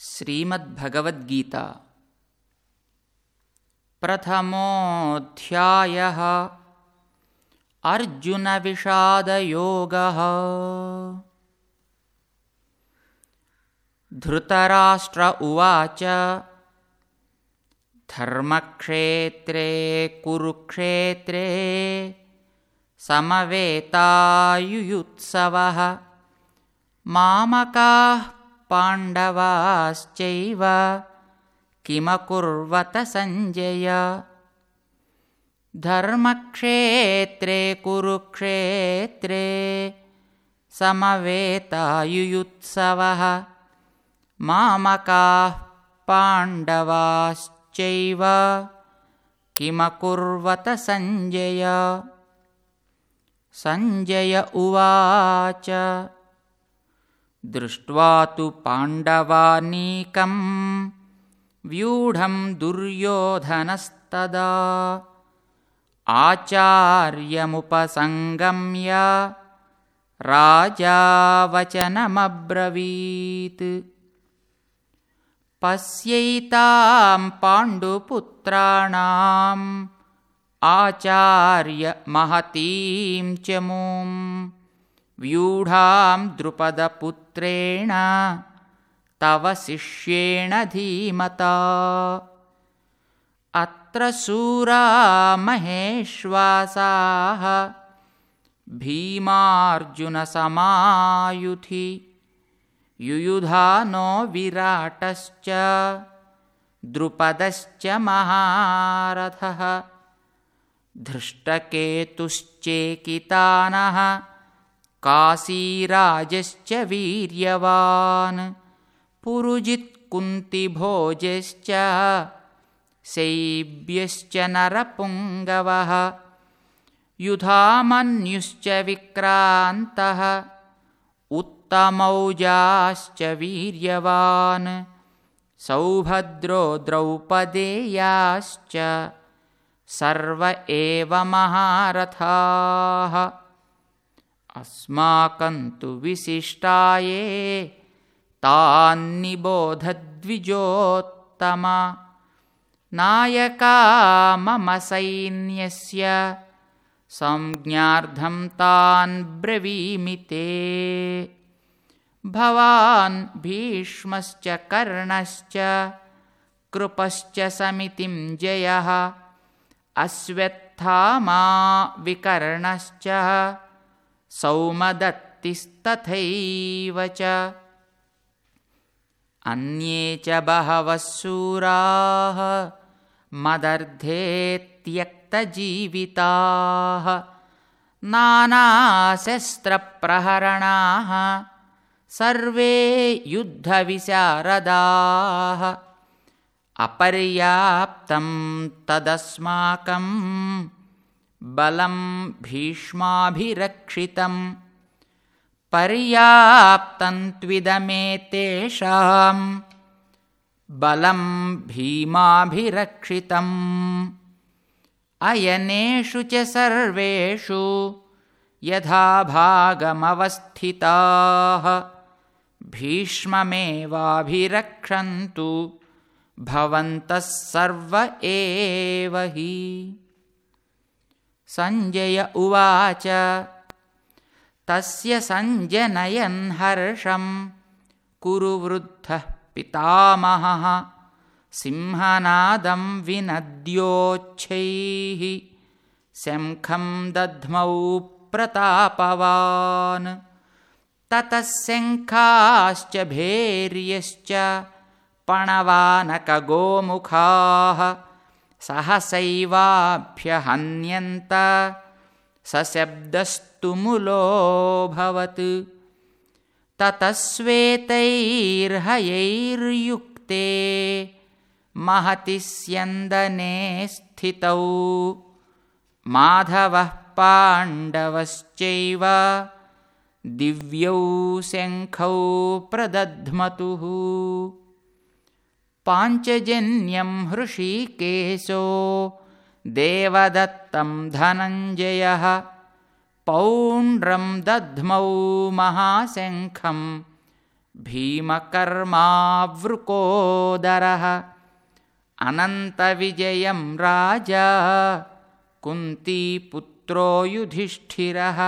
श्रीमद्भगवद्गीता। प्रथमोऽध्यायः। अर्जुनविषादयोगः। धृतराष्ट्र उवाच धर्मक्षेत्रे कुरुक्षेत्रे समवेतायुयुत्सवः। मामकाः पाण्डवाश्चैव। किमकुर्वत सञ्जय? धर्मक्षेत्रे कुरुक्षेत्रे समवेतायुयुत्सवः मामकाः पाण्डवाश्चैव। किमकुर्वत सञ्जय? सञ्जय उवाच दृष्ट्वा तु पाण्डवानीकं व्यूढं दुर्योधनस्तदा। आचार्यमुपसङ्गम्य राजावचनमब्रवीत्। पश्यैतां पाण्डुपुत्राणाम् आचार्यमहतीं च मूम् व्यूढां द्रुपदपुत्रेण तव शिष्येण धीमता। अत्र शूरा महेश्वासाः भीमार्जुनसमायुधि युयुधानो विराटश्च द्रुपदश्च महारथः धृष्टकेतुश्चेकितानः काशीराजश्च वीर्यवान् पुरुजित्कुन्तिभोजश्च शैब्यश्च नरपुङ्गवः युधामन्युश्च विक्रान्तः उत्तमौजाश्च वीर्यवान् सौभद्रो द्रौपदेयाश्च सर्व एव महारथाः अस्माकं तु विशिष्टाये तान्निबोधद्विजोत्तम। नायका मम सैन्यस्य संज्ञार्धं तान् ब्रवीमि ते। भवान् भीष्मश्च कर्णश्च कृपश्च समितिं जयः अश्वत्थामा विकर्णश्च सौमदत्तिस्तथैव च। अन्ये च बहवः शूराः मदर्धे त्यक्तजीविताः नानाशस्त्रप्रहरणाः सर्वे युद्धविशारदाः। अपर्याप्तं तदस्माकं बलं भीष्माभिरक्षितं पर्याप्तन्त्विदमेतेषां बलं भीमाभिरक्षितम्। अयनेषु च सर्वेषु यथा भागमवस्थिताः। भीष्ममेवाभिरक्षन्तु। भवन्तः सर्व एव हि सञ्जय उवाच। तस्य सञ्जनयन् हर्षं कुरुवृद्धः पितामहः। सिंहनादं विनद्योच्छैः। शङ्खं दध्मौ प्रतापवान्। ततः शङ्खाश्च भैर्यश्च। पणवानकगोमुखाः सहसैवाभ्यहन्यन्त सशब्दस्तु मुलोऽभवत् ततः श्वेतैर्हयैर्युक्ते महति स्यन्दने स्थितौ। माधवः पाण्डवश्चैव दिव्यौ शङ्खौ प्रदध्मतुः पाञ्चजन्यं हृषीकेशो देवदत्तं धनञ्जयः पौण्ड्रं दध्मौ महाशङ्खं भीमकर्मावृकोदरः अनन्तविजयं राजा कुन्तीपुत्रो युधिष्ठिरः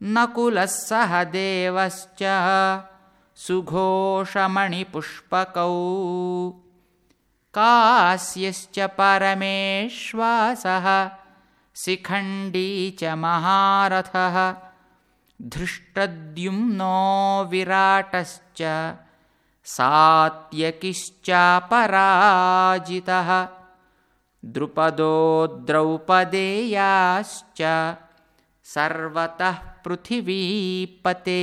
नकुलः सह देवश्च सुघोषमणिपुष्पकौ। कास्यश्च परमेश्वासः शिखण्डी च महारथः धृष्टद्युम्नो विराटश्च सात्यकिश्चापराजितः द्रुपदो द्रौपदेयाश्च सर्वतः पृथिवीपते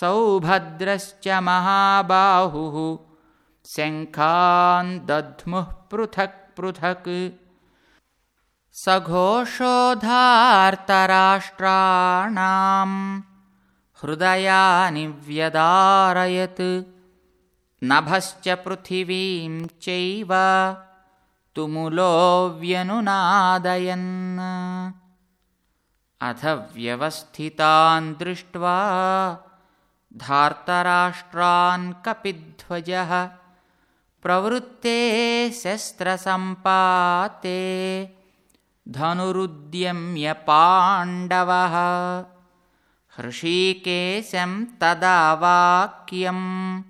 सौभद्रश्च महाबाहुः। शङ्खान् दध्मुः पृथक् पृथक्। सघोषोधार्तराष्ट्राणां हृदयानि व्यदारयत्। नभश्च पृथिवीं चैव तुमुलो व्यनुनादयन्। अथ व्यवस्थितान् दृष्ट्वा धार्तराष्ट्रान् कपिध्वजः। प्रवृत्ते शस्त्रसम्पाते। धनुरुद्यम्य पाण्डवः। हृषीकेशं तदा वाक्यम्।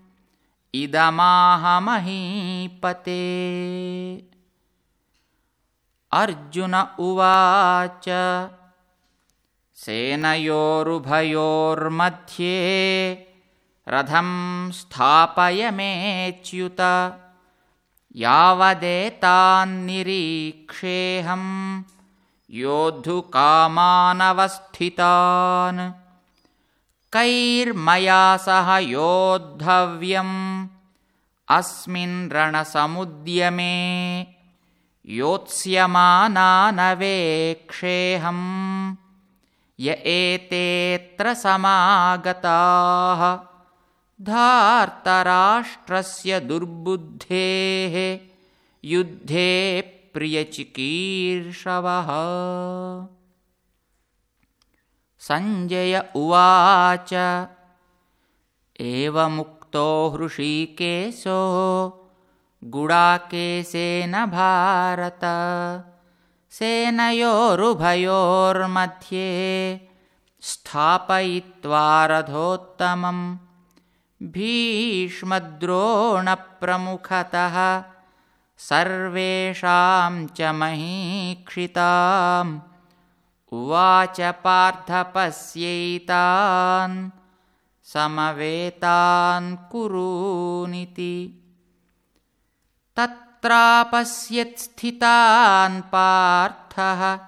इदमाहमहीपते। अर्जुन उवाच सेनयोरुभयोर्मध्ये रथं स्थापयमेच्युत यावदेतान्निरीक्षेऽहं योद्धुकामानवस्थितान्। कैर्मया सह योद्धव्यम् अस्मिन् रणसमुद्यमे योत्स्यमानानवेक्षेऽहम् य एतेऽत्र समागताः धार्तराष्ट्रस्य दुर्बुद्धेः। युद्धे प्रियचिकीर्षवः। सञ्जय उवाच। एवमुक्तो हृषीकेशो। गुडाकेशेन भारत सेनयोरुभयोर्मध्ये स्थापयित्वा रथोत्तमम् भीष्मद्रोणप्रमुखतः सर्वेषां च महीक्षिताम् उवाच पार्थपस्यैतान् समवेतान् कुरूनिति तत्रापश्यत्स्थितान् पार्थः।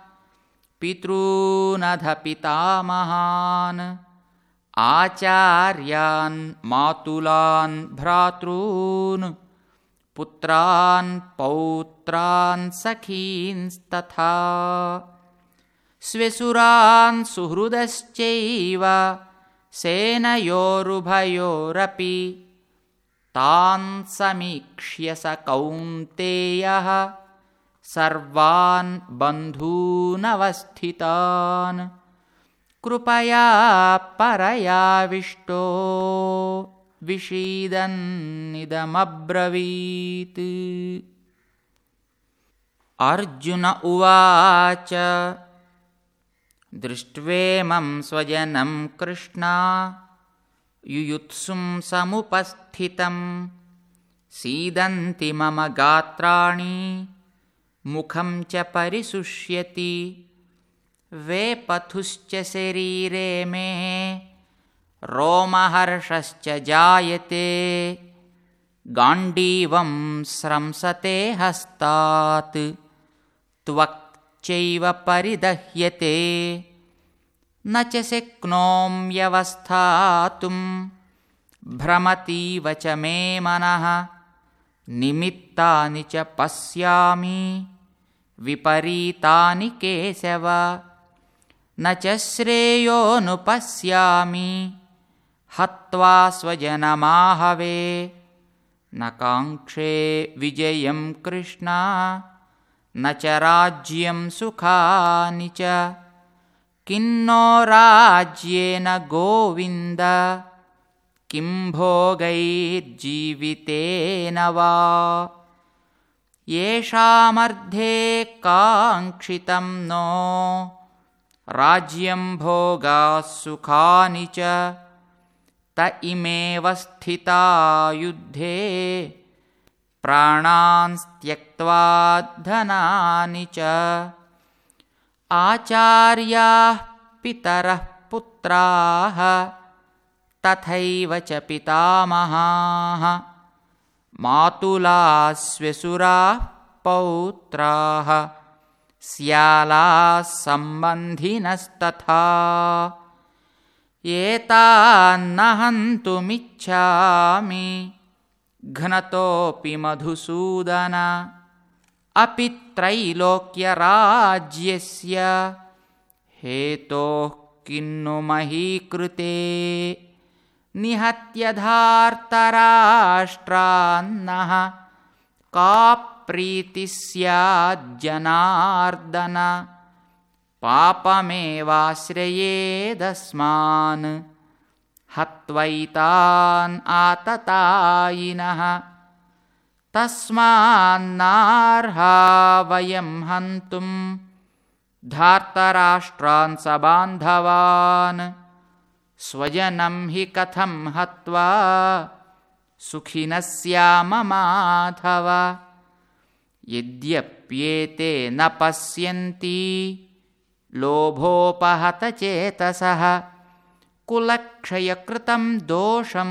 पितॄनधपितामहान् आचार्यान् मातुलान् भ्रातॄन् पुत्रान् पौत्रान् सखींस्तथा। स्व्यसुरान् सुहृदश्चैव सेनयोरुभयोरपि तान् समीक्ष्य स कौन्तेयः। सर्वान् बन्धूनवस्थितान्। कृपया परयाविष्टो विषीदन्निदमब्रवीत्। अर्जुन उवाच दृष्ट्वेमं स्वजनं कृष्णा युयुत्सुं समुपस्थितं। सीदन्ति मम गात्राणि मुखं च परिशुष्यति। वेपथुश्च शरीरे मे रोमहर्षश्च जायते। गाण्डीवं स्रंसते हस्तात् त्वक्चैव परिदह्यते न च शक्नोम्यवस्थातुं भ्रमतीव च मे मनः। निमित्तानि च पश्यामि। विपरीतानि केशव। न च श्रेयोनुपश्यामि हत्वा स्वजनमाहवे। न काङ्क्षे विजयं कृष्णा। न च राज्यं सुखानि च किन्नो राज्येन गोविन्द? किं भोगैर्जीवितेन वा? येषामर्धे काङ्क्षितं नो। राज्यं भोगाः सुखानि च। त इमेव स्थिता युद्धे। प्राणांस्त्यक्त्वा धनानि च आचार्याः पितरः पुत्राः तथैव च पितामहाः। मातुलास्व्यसुराः पौत्राः स्यालाः सम्बन्धिनस्तथा एतान्न हन्तुमिच्छामि घ्नतोऽपि मधुसूदन अपि त्रैलोक्यराज्यस्य हेतोः किन्नु महीकृते? निहत्यधार्तराष्ट्रान्नः का प्रीतिः स्याज्जनार्दन पापमेवाश्रयेदस्मान्। हत्वैतान् आततायिनः तस्मान्नार्हा वयं हन्तुं धार्तराष्ट्रान् सबान्धवान् स्वजनं हि कथं हत्वा सुखिनः स्याम माधव। यद्यप्येते न पश्यन्ति लोभोपहतचेतसः कुलक्षयकृतं दोषं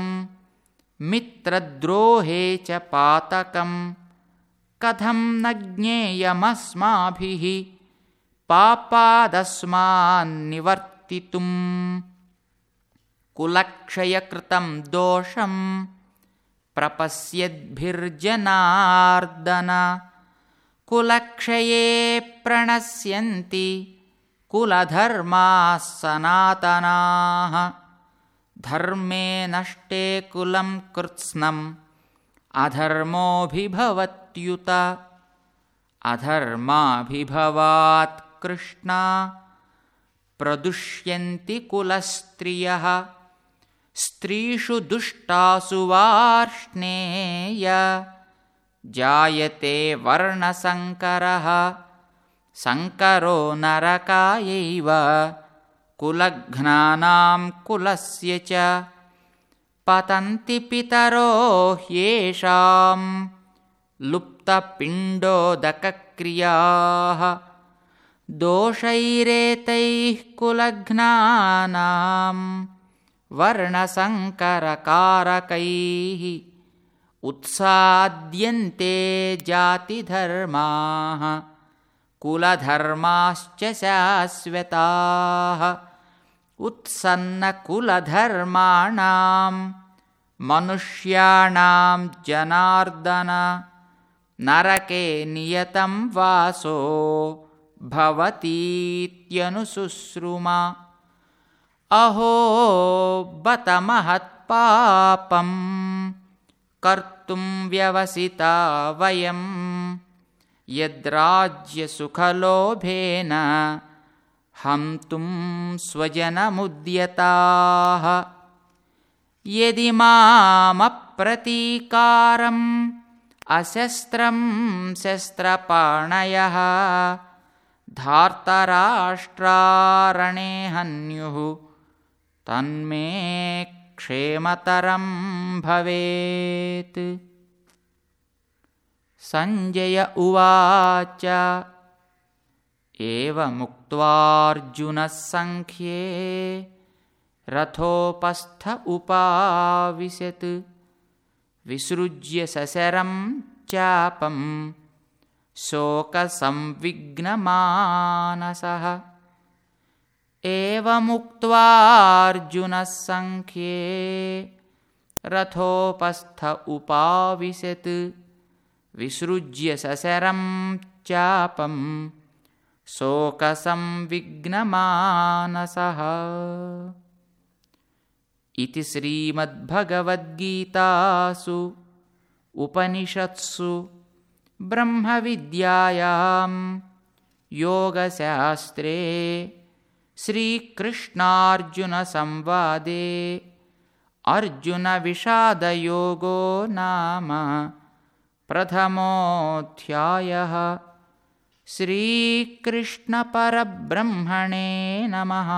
मित्रद्रोहे च पातकं कथं न ज्ञेयमस्माभिः। पापादस्मान्निवर्तितुम्। कुलक्षयकृतं दोषं प्रपश्यद्भिर्जनार्दन। कुलक्षये प्रणश्यन्ति। कुलधर्माः सनातनाः धर्मे नष्टे कुलं कृत्स्नम् अधर्मोऽभिभवत्युत। अधर्माभिभवात् कृष्णा। प्रदुष्यन्ति कुलस्त्रियः। स्त्रीषु दुष्टासु वार्ष्णेय। जायते वर्णसङ्करः सङ्करो नरकायैव कुलघ्नानां कुलस्य च पतन्ति पितरो ह्येषां लुप्तपिण्डोदकक्रियाः दोषैरेतैः कुलघ्नानां वर्णसङ्करकारकैः उत्साद्यन्ते जातिधर्माः कुलधर्माश्च शाश्वताः उत्सन्नकुलधर्माणां मनुष्याणां जनार्दन नरके नियतं वासो भवतीत्यनुशुश्रुमा अहो बत महत्पापं कर्तुं व्यवसिता वयं यद्राज्यसुखलोभेन हन्तुं स्वजनमुद्यताः। यदि मामप्रतीकारम् अशस्त्रं शस्त्रपाणयः धार्तराष्ट्रारणे हन्युः तन्मे क्षेमतरं भवेत्। सञ्जय उवाच एवमुक्त्वार्जुनः सङ्ख्ये रथोपस्थ उपाविशत्। विसृज्य सशरं चापं शोकसंविघ्नमानसः। एवमुक्त्वार्जुनः सङ्ख्ये रथोपस्थ उपाविशत्। विसृज्य सशरं चापं शोकसंविघ्नमानसः। इति श्रीमद्भगवद्गीतासु उपनिषत्सु ब्रह्मविद्यायां योगशास्त्रे श्रीकृष्णार्जुनसंवादे अर्जुनविषादयोगो नाम प्रथमोऽध्यायः श्रीकृष्णपरब्रह्मणे नमः